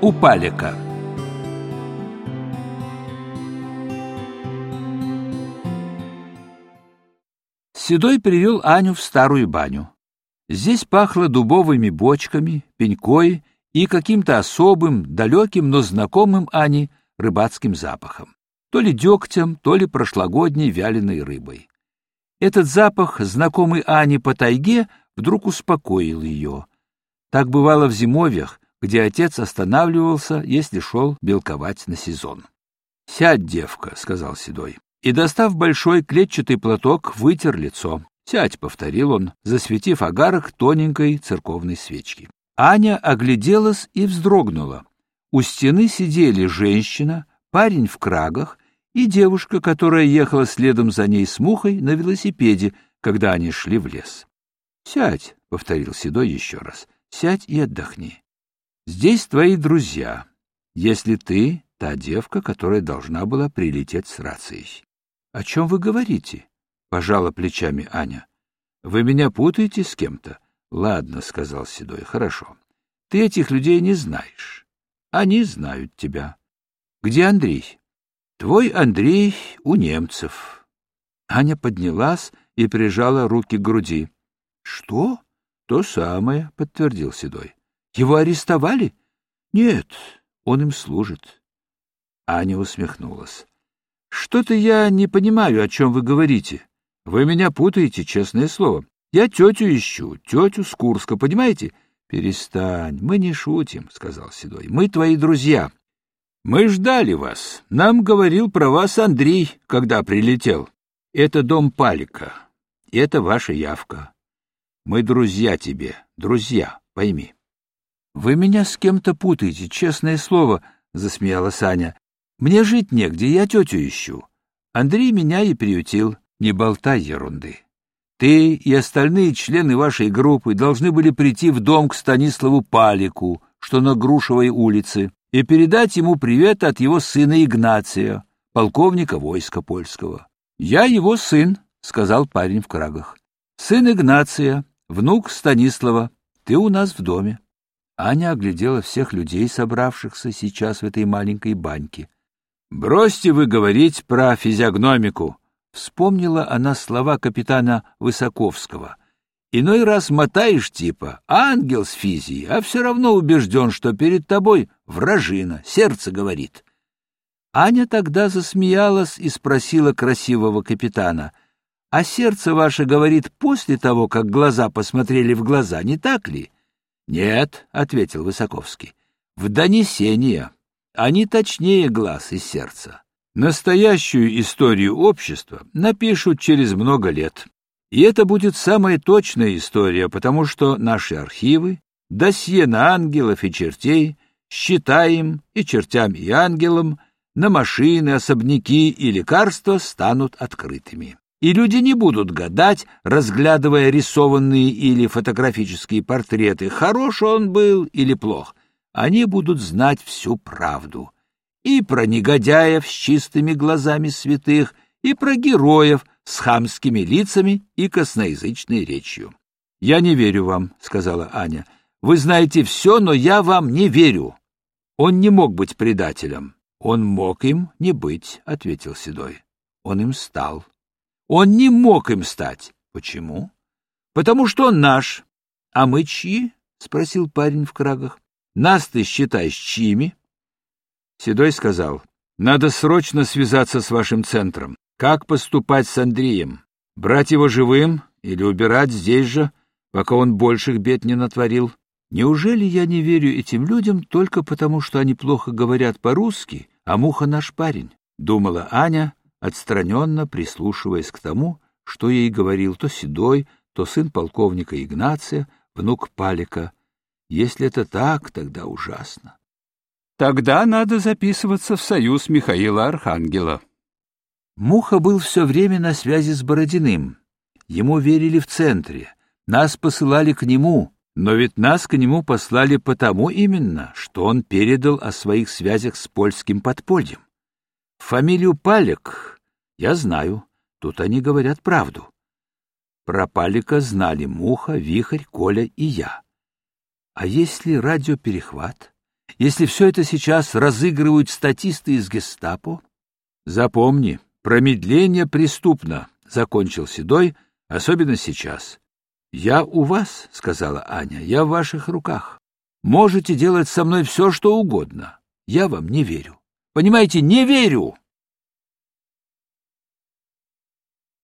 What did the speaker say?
у Палика Седой привел Аню в старую баню. Здесь пахло дубовыми бочками, пенькой и каким-то особым, далеким, но знакомым Ане рыбацким запахом. То ли дегтем, то ли прошлогодней вяленой рыбой. Этот запах, знакомый Ане по тайге, вдруг успокоил ее. Так бывало в зимовьях, где отец останавливался, если шел белковать на сезон. — Сядь, девка, — сказал Седой. И, достав большой клетчатый платок, вытер лицо. «Сядь», — повторил он, засветив огарок тоненькой церковной свечки. Аня огляделась и вздрогнула. У стены сидели женщина, парень в крагах и девушка, которая ехала следом за ней с мухой на велосипеде, когда они шли в лес. «Сядь», — повторил Седой еще раз, — «сядь и отдохни. Здесь твои друзья, если ты та девка, которая должна была прилететь с рацией». «О чем вы говорите?» — пожала плечами Аня. — Вы меня путаете с кем-то? — Ладно, — сказал Седой, — хорошо. Ты этих людей не знаешь. Они знают тебя. Где Андрей? Твой Андрей у немцев. Аня поднялась и прижала руки к груди. — Что? — То самое, — подтвердил Седой. — Его арестовали? — Нет, он им служит. Аня усмехнулась. — Что-то я не понимаю, о чем вы говорите. Вы меня путаете, честное слово. Я тетю ищу, тетю с Курска, понимаете? Перестань, мы не шутим, — сказал Седой. Мы твои друзья. Мы ждали вас. Нам говорил про вас Андрей, когда прилетел. Это дом Палика. Это ваша явка. Мы друзья тебе, друзья, пойми. Вы меня с кем-то путаете, честное слово, — засмеялась Аня. Мне жить негде, я тетю ищу. Андрей меня и приютил. Не болтай ерунды. Ты и остальные члены вашей группы должны были прийти в дом к Станиславу Палику, что на Грушевой улице, и передать ему привет от его сына Игнация, полковника войска польского. «Я его сын», — сказал парень в крагах. «Сын Игнация, внук Станислава, ты у нас в доме». Аня оглядела всех людей, собравшихся сейчас в этой маленькой баньке. «Бросьте вы говорить про физиогномику», Вспомнила она слова капитана Высоковского. «Иной раз мотаешь типа ангел с физией, а все равно убежден, что перед тобой вражина, сердце говорит». Аня тогда засмеялась и спросила красивого капитана, «А сердце ваше говорит после того, как глаза посмотрели в глаза, не так ли?» «Нет», — ответил Высоковский, — «в донесения. Они точнее глаз и сердца». Настоящую историю общества напишут через много лет. И это будет самая точная история, потому что наши архивы, досье на ангелов и чертей, считаем и чертям, и ангелам, на машины, особняки и лекарства станут открытыми. И люди не будут гадать, разглядывая рисованные или фотографические портреты, хорош он был или плох. Они будут знать всю правду и про негодяев с чистыми глазами святых, и про героев с хамскими лицами и косноязычной речью. — Я не верю вам, — сказала Аня. — Вы знаете все, но я вам не верю. Он не мог быть предателем. — Он мог им не быть, — ответил Седой. Он им стал. Он не мог им стать. Почему? — Потому что он наш. — А мы чьи? — спросил парень в крагах. — Нас ты считаешь чьими? Седой сказал, «Надо срочно связаться с вашим центром. Как поступать с Андреем? Брать его живым или убирать здесь же, пока он больших бед не натворил? Неужели я не верю этим людям только потому, что они плохо говорят по-русски, а Муха наш парень?» — думала Аня, отстраненно прислушиваясь к тому, что ей говорил то Седой, то сын полковника Игнация, внук Палика. Если это так, тогда ужасно. Тогда надо записываться в союз Михаила Архангела. Муха был все время на связи с Бородиным. Ему верили в центре. Нас посылали к нему, но ведь нас к нему послали потому именно, что он передал о своих связях с польским подпольем. Фамилию Палек я знаю, тут они говорят правду. Про Палика знали Муха, Вихрь, Коля и я. А если радиоперехват? Если все это сейчас разыгрывают статисты из гестапо? Запомни, промедление преступно, — закончил Седой, — особенно сейчас. Я у вас, — сказала Аня, — я в ваших руках. Можете делать со мной все, что угодно. Я вам не верю. Понимаете, не верю!